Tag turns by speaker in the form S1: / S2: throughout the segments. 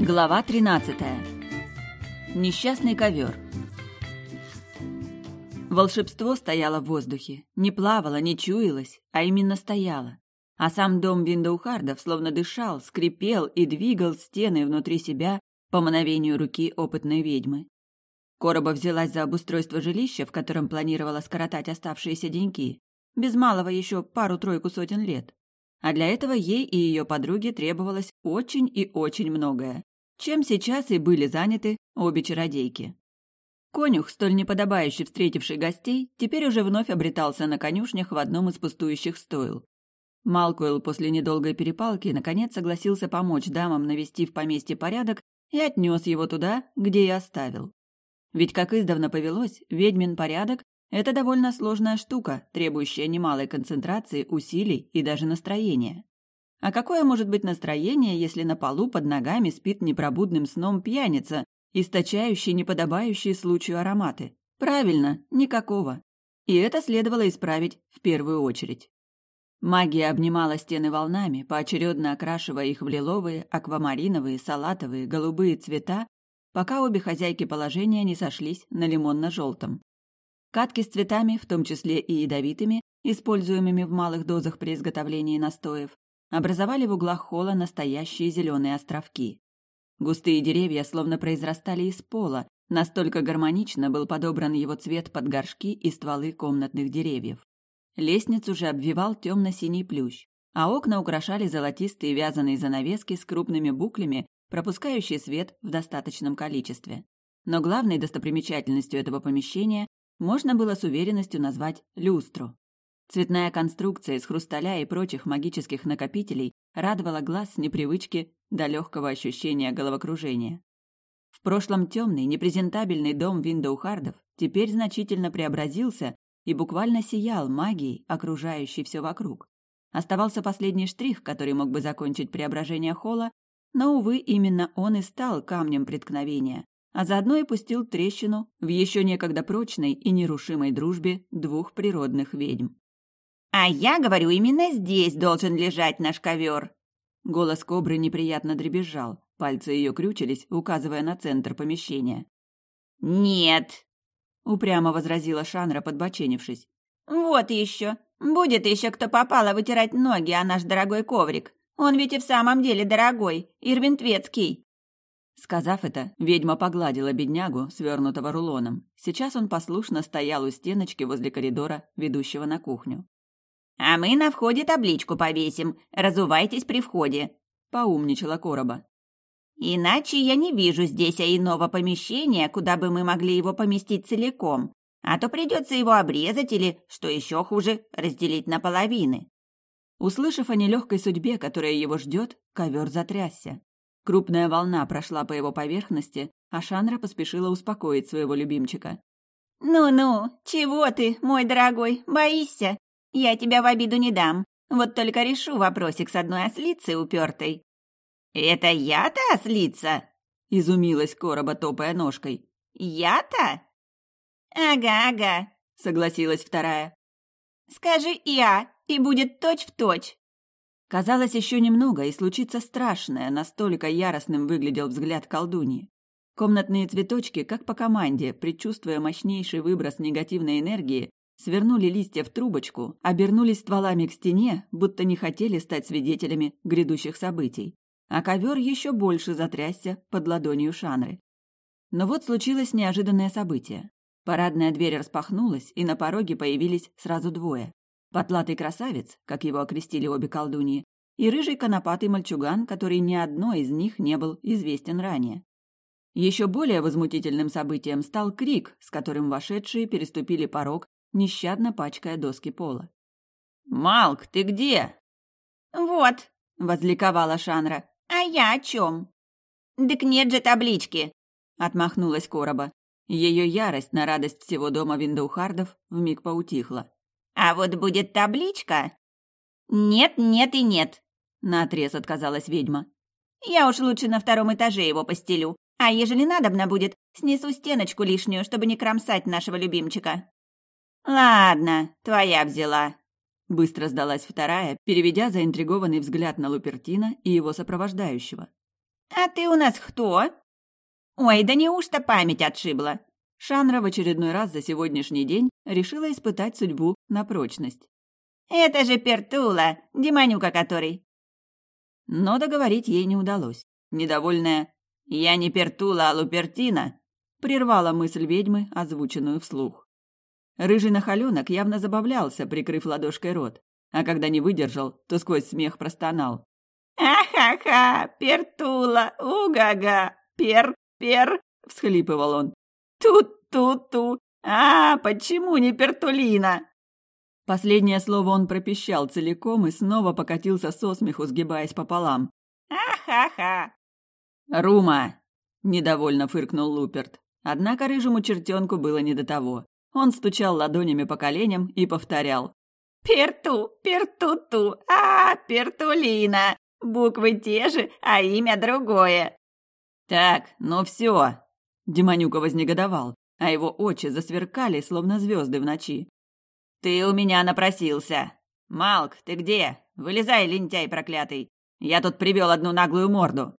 S1: Глава 13. Несчастный ковер. Волшебство стояло в воздухе. Не плавало, не чуялось, а именно стояло. А сам дом Виндоухардов словно дышал, скрипел и двигал стены внутри себя по мановению руки опытной ведьмы. Короба взялась за обустройство жилища, в котором планировала скоротать оставшиеся деньки. Без малого еще пару-тройку сотен лет. А для этого ей и ее подруге требовалось очень и очень многое чем сейчас и были заняты обе чародейки. Конюх, столь неподобающий встретивший гостей, теперь уже вновь обретался на конюшнях в одном из пустующих стойл. Малкуэлл после недолгой перепалки наконец согласился помочь дамам навести в поместье порядок и отнес его туда, где и оставил. Ведь, как издавна повелось, ведьмин порядок – это довольно сложная штука, требующая немалой концентрации, усилий и даже настроения. А какое может быть настроение, если на полу под ногами спит непробудным сном пьяница, источающий неподобающие случаю ароматы? Правильно, никакого. И это следовало исправить в первую очередь. Магия обнимала стены волнами, поочередно окрашивая их в лиловые, аквамариновые, салатовые, голубые цвета, пока обе хозяйки положения не сошлись на лимонно-желтом. Катки с цветами, в том числе и ядовитыми, используемыми в малых дозах при изготовлении настоев, образовали в углах холла настоящие зеленые островки. Густые деревья словно произрастали из пола, настолько гармонично был подобран его цвет под горшки и стволы комнатных деревьев. Лестницу же обвивал темно-синий плющ, а окна украшали золотистые вязаные занавески с крупными буклями, пропускающие свет в достаточном количестве. Но главной достопримечательностью этого помещения можно было с уверенностью назвать люстру. Цветная конструкция из хрусталя и прочих магических накопителей радовала глаз с непривычки до легкого ощущения головокружения. В прошлом темный, непрезентабельный дом Виндоухардов теперь значительно преобразился и буквально сиял магией, окружающей все вокруг. Оставался последний штрих, который мог бы закончить преображение холла, но, увы, именно он и стал камнем преткновения, а заодно и пустил трещину в еще некогда прочной и нерушимой дружбе двух природных ведьм.
S2: «А я говорю, именно здесь должен лежать наш ковер!»
S1: Голос кобры неприятно дребезжал, пальцы ее крючились, указывая на центр помещения.
S2: «Нет!»
S1: — упрямо возразила Шанра, подбоченившись.
S2: «Вот еще! Будет еще кто попало вытирать ноги, а наш дорогой коврик! Он ведь и в самом деле дорогой, ирвинтвецкий!»
S1: Сказав это, ведьма погладила беднягу, свернутого рулоном. Сейчас он послушно стоял у стеночки возле коридора, ведущего на кухню.
S2: «А мы на входе табличку повесим. Разувайтесь при входе», — поумничала Короба. «Иначе я не вижу здесь иного помещения, куда бы мы могли его поместить целиком. А то придется его обрезать или, что еще хуже, разделить на половины».
S1: Услышав о нелегкой судьбе, которая его ждет, ковер затрясся. Крупная волна прошла по его поверхности, а Шанра поспешила успокоить своего любимчика.
S2: «Ну-ну, чего ты, мой дорогой, боишься? Я тебя в обиду не дам. Вот только решу вопросик с одной ослицей упертой». «Это я-то ослица?»
S1: — изумилась короба, топая ножкой.
S2: «Я-то?» «Ага-ага», — согласилась вторая. «Скажи «я», и будет точь-в-точь».
S1: Казалось, еще немного, и случится страшное, настолько яростным выглядел взгляд колдуньи. Комнатные цветочки, как по команде, предчувствуя мощнейший выброс негативной энергии, свернули листья в трубочку, обернулись стволами к стене, будто не хотели стать свидетелями грядущих событий. А ковер еще больше затрясся под ладонью Шанры. Но вот случилось неожиданное событие. Парадная дверь распахнулась, и на пороге появились сразу двое. Потлатый красавец, как его окрестили обе колдуньи, и рыжий конопатый мальчуган, который ни одной из них не был известен ранее. Еще более возмутительным событием стал крик, с которым вошедшие переступили порог нещадно пачкая доски пола.
S2: «Малк, ты где?» «Вот», — возликовала Шанра. «А я о чем?» «Дык нет же таблички», — отмахнулась Короба.
S1: Ее ярость на радость всего дома Виндоухардов вмиг поутихла.
S2: «А вот будет табличка?» «Нет, нет и нет», — наотрез отказалась ведьма. «Я уж лучше на втором этаже его постелю, а ежели надобно будет, снесу стеночку лишнюю, чтобы не кромсать нашего любимчика». «Ладно, твоя взяла», —
S1: быстро сдалась вторая, переведя заинтригованный взгляд на Лупертина и его сопровождающего.
S2: «А ты у нас кто?» «Ой, да неужто память отшибла?»
S1: Шанра в очередной раз за сегодняшний день решила испытать судьбу на прочность.
S2: «Это же Пертула, Демонюка который!»
S1: Но договорить ей не удалось. Недовольная «Я не Пертула, а Лупертина» прервала мысль ведьмы, озвученную вслух. Рыжий нахаленок явно забавлялся, прикрыв ладошкой рот, а когда не выдержал, то сквозь смех простонал.
S2: «Ха-ха-ха! Пертула! Уга-га! Пер-пер!» — всхлипывал он. «Тут-тут-ту! А, почему не Пертулина?»
S1: Последнее слово он пропищал целиком и снова покатился со смеху, сгибаясь пополам.
S2: «А-ха-ха!»
S1: «Рума!» – недовольно фыркнул Луперт. Однако рыжему чертенку было не до того. Он стучал ладонями по коленям и повторял.
S2: «Перту, перту-ту, а, пертулина! Буквы те же, а имя другое!»
S1: «Так, ну все!» Демонюка вознегодовал, а его очи засверкали, словно звезды в ночи. «Ты у меня напросился! Малк, ты где? Вылезай, лентяй проклятый! Я тут привел одну наглую морду!»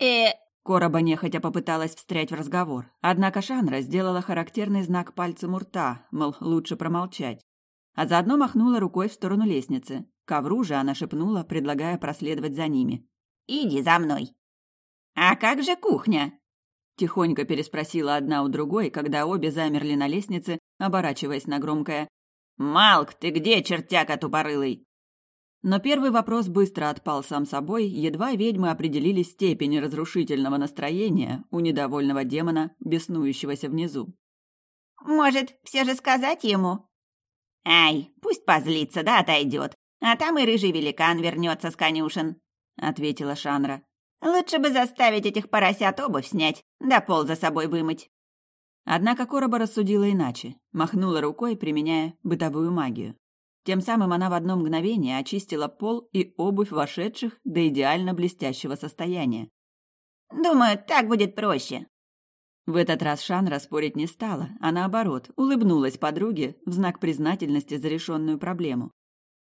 S2: «Э...»
S1: Короба нехотя попыталась встрять в разговор, однако Шанра сделала характерный знак пальцем у рта, мол, лучше промолчать. А заодно махнула рукой в сторону лестницы. Ковру же она шепнула, предлагая проследовать за ними.
S2: «Иди за мной!» «А как же кухня?»
S1: Тихонько переспросила одна у другой, когда обе замерли на лестнице, оборачиваясь на громкое «Малк, ты где, чертяка тупорылый?» Но первый вопрос быстро отпал сам собой, едва ведьмы определили степень разрушительного настроения у недовольного демона, беснующегося внизу.
S2: «Может, все же сказать ему?» «Ай, пусть позлится, да отойдет, а там и рыжий великан вернется с конюшен», — ответила Шанра. «Лучше бы заставить этих поросят обувь снять, да пол за собой вымыть».
S1: Однако Короба рассудила иначе, махнула рукой, применяя бытовую магию. Тем самым она в одно мгновение очистила пол и обувь вошедших до идеально блестящего состояния.
S2: «Думаю, так будет проще».
S1: В этот раз Шанра спорить не стала, а наоборот, улыбнулась подруге в знак признательности за решенную проблему.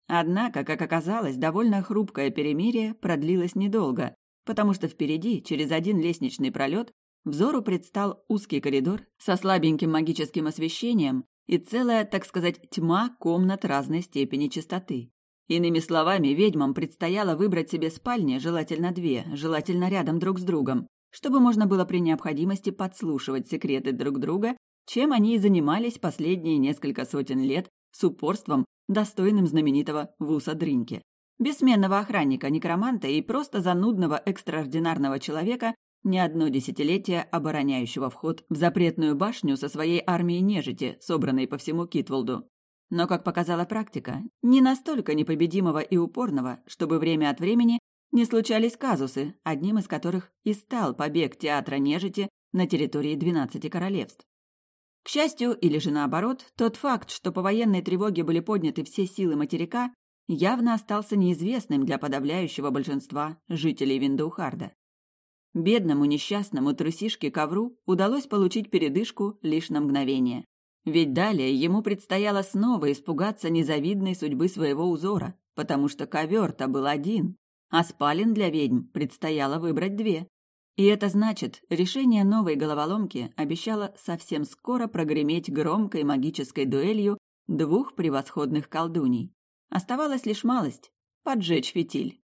S1: Однако, как оказалось, довольно хрупкое перемирие продлилось недолго, потому что впереди, через один лестничный пролет, Взору предстал узкий коридор со слабеньким магическим освещением и целая, так сказать, тьма комнат разной степени чистоты. Иными словами, ведьмам предстояло выбрать себе спальни, желательно две, желательно рядом друг с другом, чтобы можно было при необходимости подслушивать секреты друг друга, чем они и занимались последние несколько сотен лет с упорством, достойным знаменитого Вуса Дринки. Бессменного охранника, некроманта и просто занудного экстраординарного человека, не одно десятилетие обороняющего вход в запретную башню со своей армией нежити, собранной по всему Китволду. Но, как показала практика, не настолько непобедимого и упорного, чтобы время от времени не случались казусы, одним из которых и стал побег театра нежити на территории двенадцати королевств. К счастью, или же наоборот, тот факт, что по военной тревоге были подняты все силы материка, явно остался неизвестным для подавляющего большинства жителей Виндоухарда. Бедному несчастному трусишке ковру удалось получить передышку лишь на мгновение. Ведь далее ему предстояло снова испугаться незавидной судьбы своего узора, потому что ковер-то был один, а спален для ведьм предстояло выбрать две. И это значит, решение новой головоломки обещало совсем скоро прогреметь громкой магической дуэлью двух превосходных колдуней. Оставалась лишь малость – поджечь фитиль.